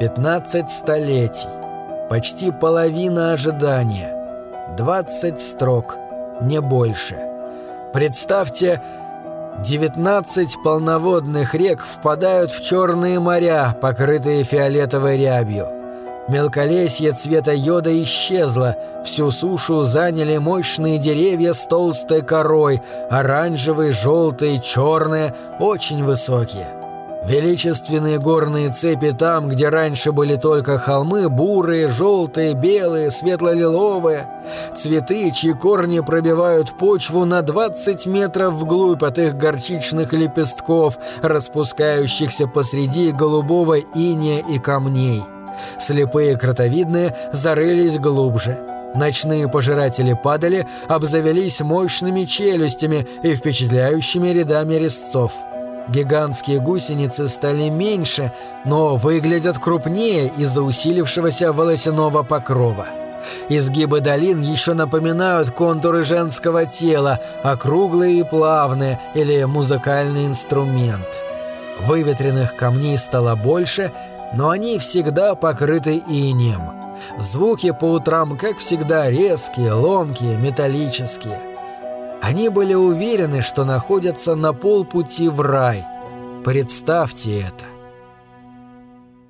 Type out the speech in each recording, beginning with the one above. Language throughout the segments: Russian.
15 столетий. Почти половина ожидания. 20 строк, не больше. Представьте, 19 полноводных рек впадают в черные моря, покрытые фиолетовой рябью. Мелколесье цвета йода исчезло, всю сушу заняли мощные деревья с толстой корой, оранжевые, желтые, черные, очень высокие. Величественные горные цепи там, где раньше были только холмы, бурые, желтые, белые, светло-лиловые. Цветы, чьи корни пробивают почву на 20 метров вглубь от их горчичных лепестков, распускающихся посреди голубого иния и камней. Слепые кротовидные зарылись глубже. Ночные пожиратели падали, обзавелись мощными челюстями и впечатляющими рядами резцов. Гигантские гусеницы стали меньше, но выглядят крупнее из-за усилившегося волосяного покрова. Изгибы долин еще напоминают контуры женского тела, округлые и плавные, или музыкальный инструмент. Выветренных камней стало больше, но они всегда покрыты инеем. Звуки по утрам, как всегда, резкие, ломкие, металлические. Они были уверены, что находятся на полпути в рай. Представьте это.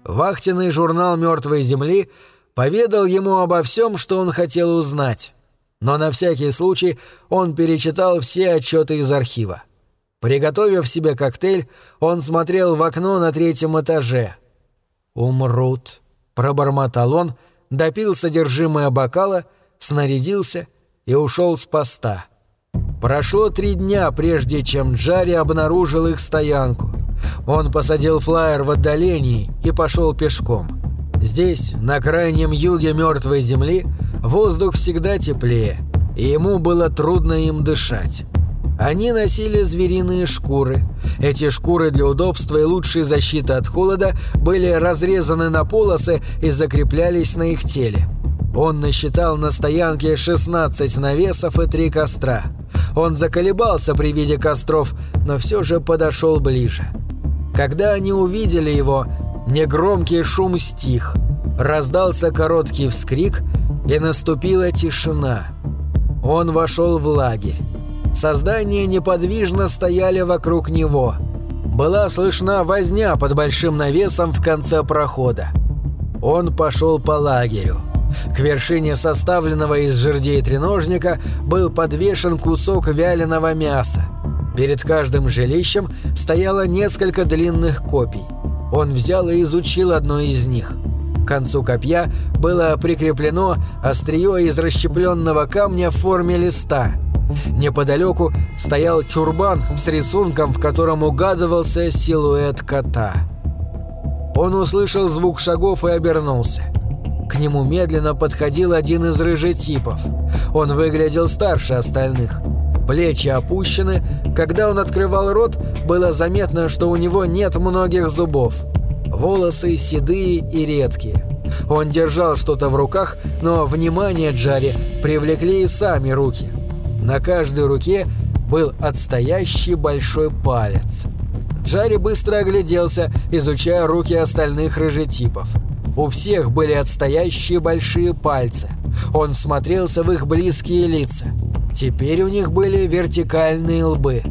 Вахтенный журнал «Мертвой земли» поведал ему обо всем, что он хотел узнать. Но на всякий случай он перечитал все отчеты из архива. Приготовив себе коктейль, он смотрел в окно на третьем этаже. «Умрут», — пробормотал он, допил содержимое бокала, снарядился и ушел с поста. Прошло три дня, прежде чем Джарри обнаружил их стоянку. Он посадил флайер в отдалении и пошел пешком. Здесь, на крайнем юге мертвой земли, воздух всегда теплее, и ему было трудно им дышать. Они носили звериные шкуры. Эти шкуры для удобства и лучшей защиты от холода были разрезаны на полосы и закреплялись на их теле. Он насчитал на стоянке 16 навесов и три костра. Он заколебался при виде костров, но все же подошел ближе. Когда они увидели его, негромкий шум стих, раздался короткий вскрик, и наступила тишина. Он вошел в лагерь. Создания неподвижно стояли вокруг него. Была слышна возня под большим навесом в конце прохода. Он пошел по лагерю. К вершине составленного из жердей треножника был подвешен кусок вяленого мяса. Перед каждым жилищем стояло несколько длинных копий. Он взял и изучил одно из них. К концу копья было прикреплено острие из расщепленного камня в форме листа. Неподалеку стоял чурбан с рисунком, в котором угадывался силуэт кота. Он услышал звук шагов и обернулся. К нему медленно подходил один из рыжетипов. Он выглядел старше остальных. Плечи опущены. Когда он открывал рот, было заметно, что у него нет многих зубов. Волосы седые и редкие. Он держал что-то в руках, но внимание Джари привлекли и сами руки. На каждой руке был отстоящий большой палец. Джари быстро огляделся, изучая руки остальных рыжетипов. У всех были отстоящие большие пальцы. Он всмотрелся в их близкие лица. Теперь у них были вертикальные лбы.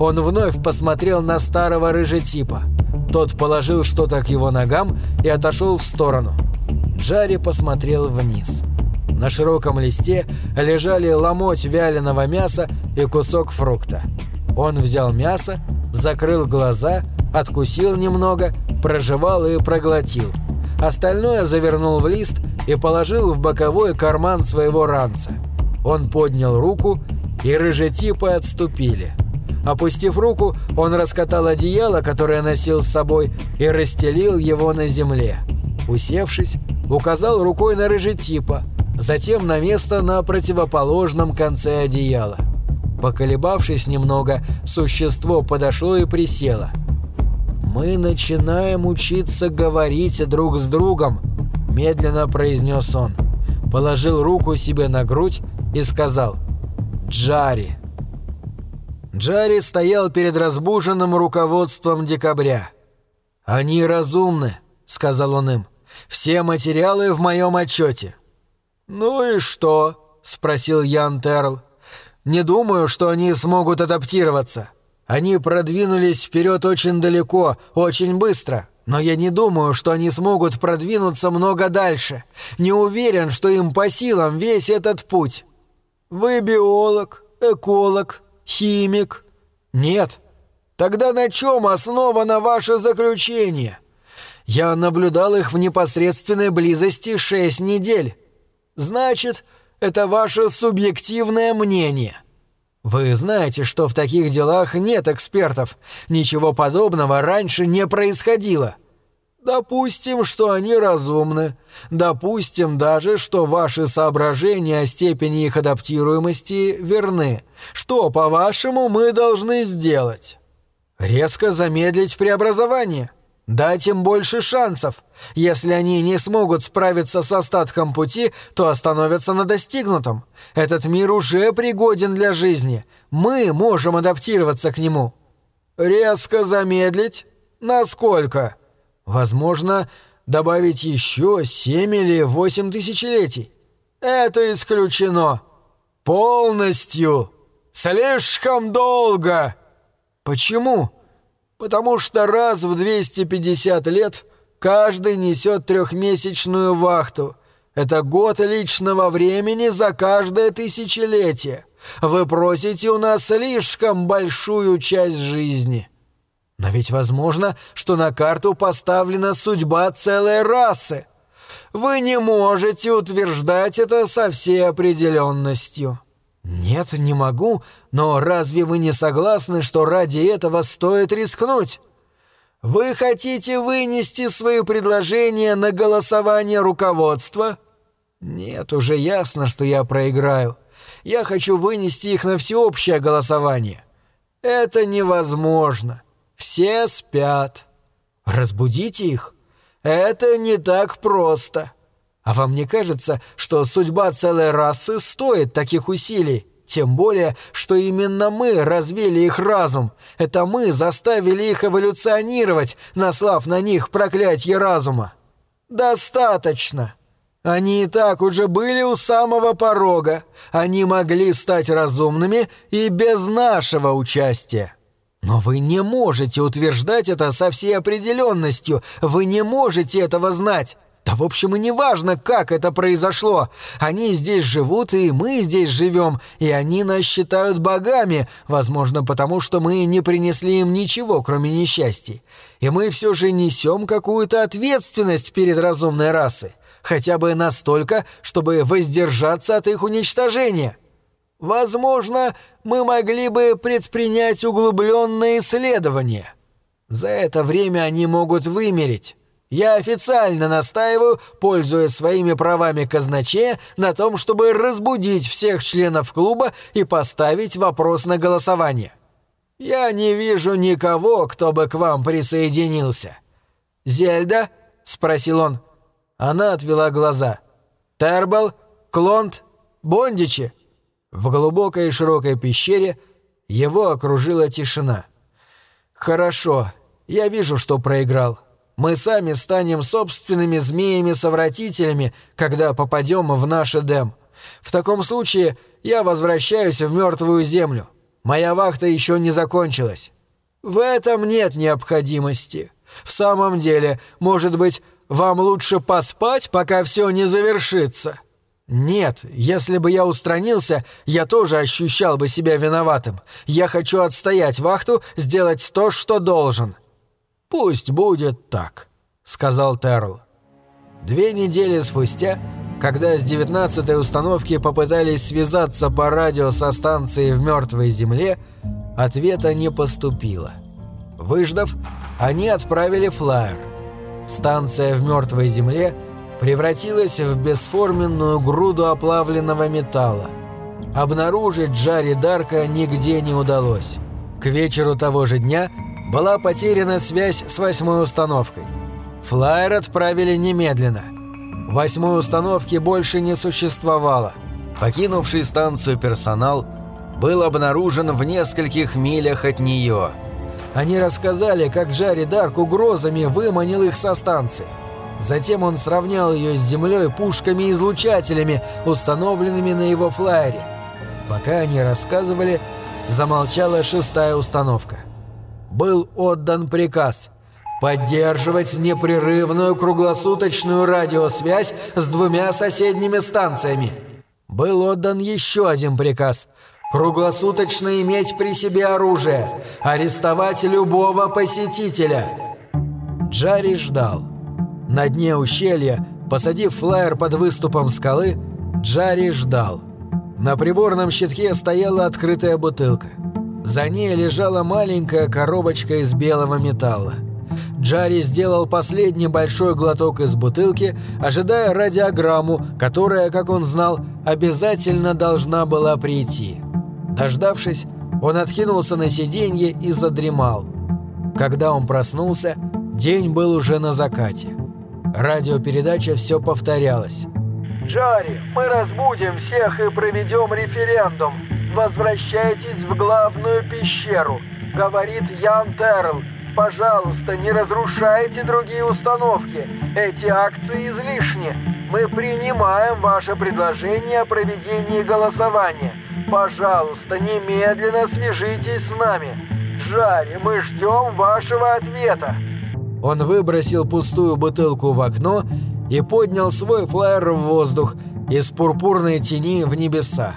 Он вновь посмотрел на старого рыжетипа. Тот положил что-то к его ногам и отошел в сторону. Джарри посмотрел вниз. На широком листе лежали ломоть вяленого мяса и кусок фрукта. Он взял мясо, закрыл глаза, откусил немного, прожевал и проглотил. Остальное завернул в лист и положил в боковой карман своего ранца. Он поднял руку, и рыжетипы отступили. Опустив руку, он раскатал одеяло, которое носил с собой, и расстелил его на земле. Усевшись, указал рукой на рыжетипа, затем на место на противоположном конце одеяла. Поколебавшись немного, существо подошло и присело – «Мы начинаем учиться говорить друг с другом», – медленно произнес он. Положил руку себе на грудь и сказал «Джари». Джари стоял перед разбуженным руководством декабря. «Они разумны», — сказал он им. Все материалы в моем отчете. «Ну и что?» — спросил Ян Терл. «Не думаю, что они смогут адаптироваться. Они продвинулись вперед очень далеко, очень быстро. Но я не думаю, что они смогут продвинуться много дальше. Не уверен, что им по силам весь этот путь. Вы биолог, эколог, химик? Нет. Тогда на чем основано ваше заключение? Я наблюдал их в непосредственной близости шесть недель. Значит, это ваше субъективное мнение. Вы знаете, что в таких делах нет экспертов. Ничего подобного раньше не происходило. Допустим, что они разумны. Допустим даже, что ваши соображения о степени их адаптируемости верны. Что, по-вашему, мы должны сделать? Резко замедлить преобразование. Дать им больше шансов. Если они не смогут справиться с остатком пути, то остановятся на достигнутом. Этот мир уже пригоден для жизни. Мы можем адаптироваться к нему. Резко замедлить? Насколько? Возможно, добавить еще семь или восемь тысячелетий. Это исключено. Полностью. Слишком долго. Почему? Потому что раз в 250 лет каждый несет трехмесячную вахту. Это год личного времени за каждое тысячелетие. Вы просите у нас слишком большую часть жизни. Но ведь возможно, что на карту поставлена судьба целой расы. Вы не можете утверждать это со всей определенностью. «Нет, не могу, но разве вы не согласны, что ради этого стоит рискнуть? Вы хотите вынести свои предложения на голосование руководства?» «Нет, уже ясно, что я проиграю. Я хочу вынести их на всеобщее голосование. Это невозможно. Все спят. Разбудите их. Это не так просто». А вам не кажется, что судьба целой расы стоит таких усилий? Тем более, что именно мы развили их разум. Это мы заставили их эволюционировать, наслав на них проклятие разума. Достаточно. Они и так уже были у самого порога. Они могли стать разумными и без нашего участия. Но вы не можете утверждать это со всей определенностью. Вы не можете этого знать. Да, в общем, и не важно, как это произошло. Они здесь живут, и мы здесь живем, и они нас считают богами, возможно, потому что мы не принесли им ничего, кроме несчастий. И мы все же несем какую-то ответственность перед разумной расой, хотя бы настолько, чтобы воздержаться от их уничтожения. Возможно, мы могли бы предпринять углубленное исследование. За это время они могут вымереть». Я официально настаиваю, пользуясь своими правами казначея, на том, чтобы разбудить всех членов клуба и поставить вопрос на голосование. Я не вижу никого, кто бы к вам присоединился. Зельда? спросил он. Она отвела глаза. Тербл, Клонт, Бондичи. В глубокой широкой пещере его окружила тишина. Хорошо, я вижу, что проиграл. Мы сами станем собственными змеями-совратителями, когда попадем в наш Эдем. В таком случае я возвращаюсь в мертвую землю. Моя вахта еще не закончилась. В этом нет необходимости. В самом деле, может быть, вам лучше поспать, пока все не завершится? Нет, если бы я устранился, я тоже ощущал бы себя виноватым. Я хочу отстоять вахту, сделать то, что должен. «Пусть будет так», — сказал Терл. Две недели спустя, когда с девятнадцатой установки попытались связаться по радио со станцией в мертвой земле, ответа не поступило. Выждав, они отправили флайер. Станция в мертвой земле превратилась в бесформенную груду оплавленного металла. Обнаружить Джарри Дарка нигде не удалось. К вечеру того же дня – была потеряна связь с восьмой установкой. Флайер отправили немедленно. Восьмой установки больше не существовало. Покинувший станцию персонал был обнаружен в нескольких милях от нее. Они рассказали, как Джарри Дарк угрозами выманил их со станции. Затем он сравнял ее с землей пушками-излучателями, установленными на его флайере. Пока они рассказывали, замолчала шестая установка. Был отдан приказ поддерживать непрерывную круглосуточную радиосвязь с двумя соседними станциями. Был отдан еще один приказ круглосуточно иметь при себе оружие, арестовать любого посетителя. Джарри ждал. На дне ущелья, посадив флайер под выступом скалы, Джарри ждал. На приборном щитке стояла открытая бутылка. За ней лежала маленькая коробочка из белого металла. Джарри сделал последний большой глоток из бутылки, ожидая радиограмму, которая, как он знал, обязательно должна была прийти. Дождавшись, он откинулся на сиденье и задремал. Когда он проснулся, день был уже на закате. Радиопередача все повторялась. «Джарри, мы разбудим всех и проведем референдум. Возвращайтесь в главную пещеру», — говорит Ян Терл. «Пожалуйста, не разрушайте другие установки. Эти акции излишни. Мы принимаем ваше предложение о проведении голосования. Пожалуйста, немедленно свяжитесь с нами. Джарри, мы ждем вашего ответа». Он выбросил пустую бутылку в окно и поднял свой флайер в воздух из пурпурной тени в небеса.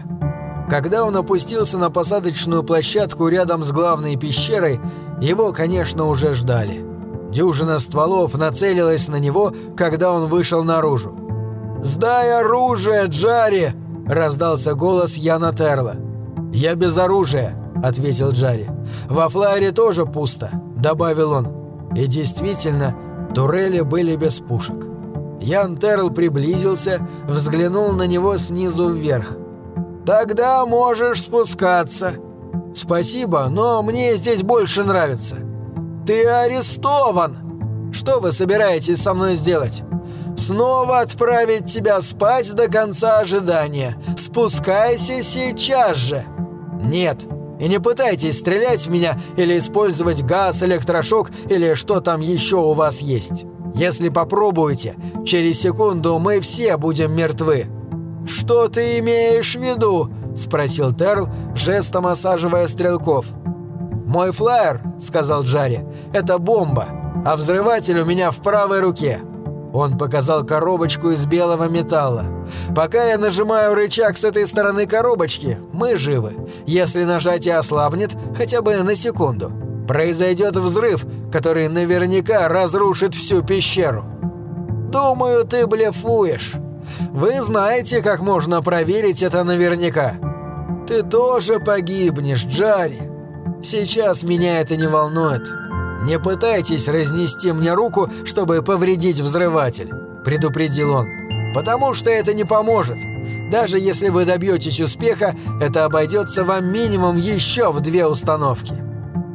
Когда он опустился на посадочную площадку рядом с главной пещерой, его, конечно, уже ждали. Дюжина стволов нацелилась на него, когда он вышел наружу. «Сдай оружие, Джарри!» – раздался голос Яна Терла. «Я без оружия», – ответил Джарри. «Во флайере тоже пусто», – добавил он. И действительно, турели были без пушек. Ян Терл приблизился, взглянул на него снизу вверх. «Тогда можешь спускаться». «Спасибо, но мне здесь больше нравится». «Ты арестован!» «Что вы собираетесь со мной сделать?» «Снова отправить тебя спать до конца ожидания. Спускайся сейчас же!» «Нет, и не пытайтесь стрелять в меня или использовать газ, электрошок или что там еще у вас есть. Если попробуете, через секунду мы все будем мертвы». «Что ты имеешь в виду?» – спросил Терл, жестом осаживая стрелков. «Мой флайер», – сказал Джарри, – «это бомба, а взрыватель у меня в правой руке». Он показал коробочку из белого металла. «Пока я нажимаю рычаг с этой стороны коробочки, мы живы. Если нажатие ослабнет, хотя бы на секунду, произойдет взрыв, который наверняка разрушит всю пещеру». «Думаю, ты блефуешь. Вы знаете, как можно проверить это наверняка. Ты тоже погибнешь, Джарри. Сейчас меня это не волнует». «Не пытайтесь разнести мне руку, чтобы повредить взрыватель», – предупредил он. «Потому что это не поможет. Даже если вы добьетесь успеха, это обойдется вам минимум еще в две установки».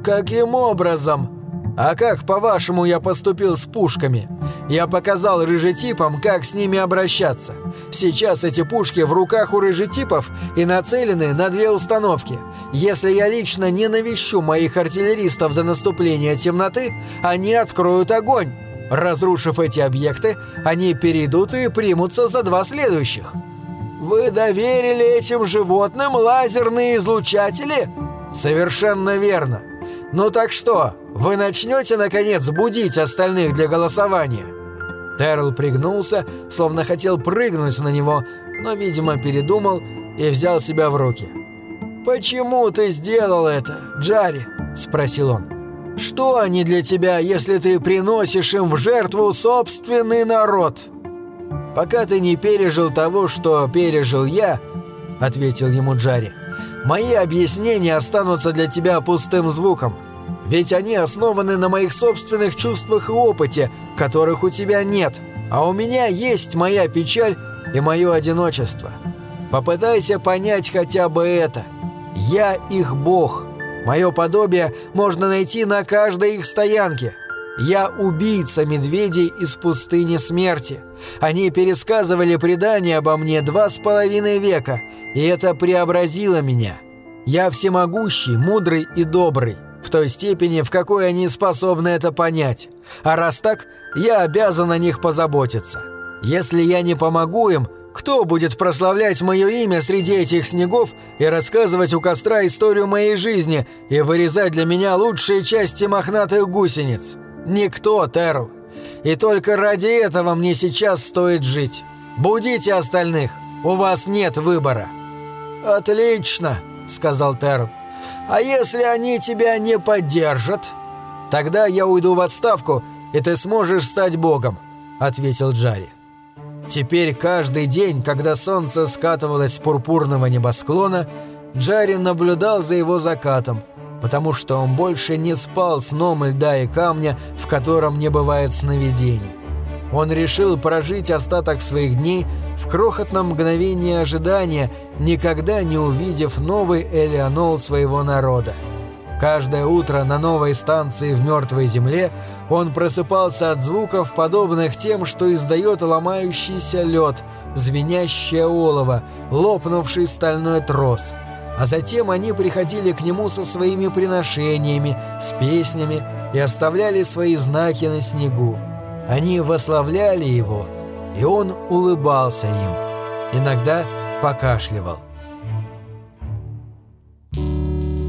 «Каким образом?» «А как, по-вашему, я поступил с пушками? Я показал рыжетипам, как с ними обращаться. Сейчас эти пушки в руках у рыжетипов и нацелены на две установки. Если я лично не навещу моих артиллеристов до наступления темноты, они откроют огонь. Разрушив эти объекты, они перейдут и примутся за два следующих». «Вы доверили этим животным лазерные излучатели?» «Совершенно верно. Ну так что, вы начнете, наконец, будить остальных для голосования?» Терл пригнулся, словно хотел прыгнуть на него, но, видимо, передумал и взял себя в руки. «Почему ты сделал это, Джарри?» – спросил он. «Что они для тебя, если ты приносишь им в жертву собственный народ?» «Пока ты не пережил того, что пережил я», – ответил ему Джарри, – «мои объяснения останутся для тебя пустым звуком ведь они основаны на моих собственных чувствах и опыте, которых у тебя нет, а у меня есть моя печаль и мое одиночество. Попытайся понять хотя бы это. Я их бог. Мое подобие можно найти на каждой их стоянке. Я убийца медведей из пустыни смерти. Они пересказывали предания обо мне два с половиной века, и это преобразило меня. Я всемогущий, мудрый и добрый в той степени, в какой они способны это понять. А раз так, Я обязан о них позаботиться. Если я не помогу им, кто будет прославлять мое имя среди этих снегов и рассказывать у костра историю моей жизни и вырезать для меня лучшие части мохнатых гусениц? Никто, Терл. И только ради этого мне сейчас стоит жить. Будите остальных. У вас нет выбора». «Отлично», — сказал Терл. «А если они тебя не поддержат?» «Тогда я уйду в отставку, и ты сможешь стать богом», — ответил Джарри. Теперь каждый день, когда солнце скатывалось с пурпурного небосклона, Джарри наблюдал за его закатом, потому что он больше не спал сном льда и камня, в котором не бывает сновидений. Он решил прожить остаток своих дней в крохотном мгновении ожидания, никогда не увидев новый Элеонол своего народа. Каждое утро на новой станции в мертвой земле он просыпался от звуков, подобных тем, что издает ломающийся лед, звенящее олово, лопнувший стальной трос. А затем они приходили к нему со своими приношениями, с песнями и оставляли свои знаки на снегу. Они вославляли его, и он улыбался им, иногда покашливал.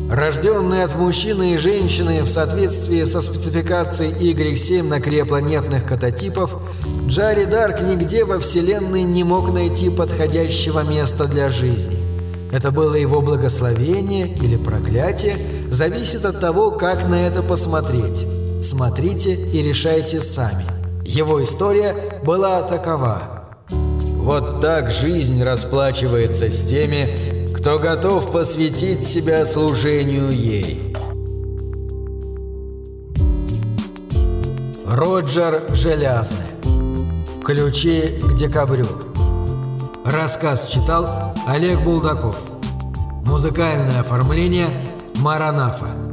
Рожденные от мужчины и женщины в соответствии со спецификацией Y7 на крепланетных кататипов, Джарри Дарк нигде во Вселенной не мог найти подходящего места для жизни. Это было его благословение или проклятие, зависит от того, как на это посмотреть. Смотрите и решайте сами. Его история была такова. Вот так жизнь расплачивается с теми, кто готов посвятить себя служению ей. Роджер Желязный. Ключи к декабрю. Рассказ читал Олег Булдаков. Музыкальное оформление Маранафа.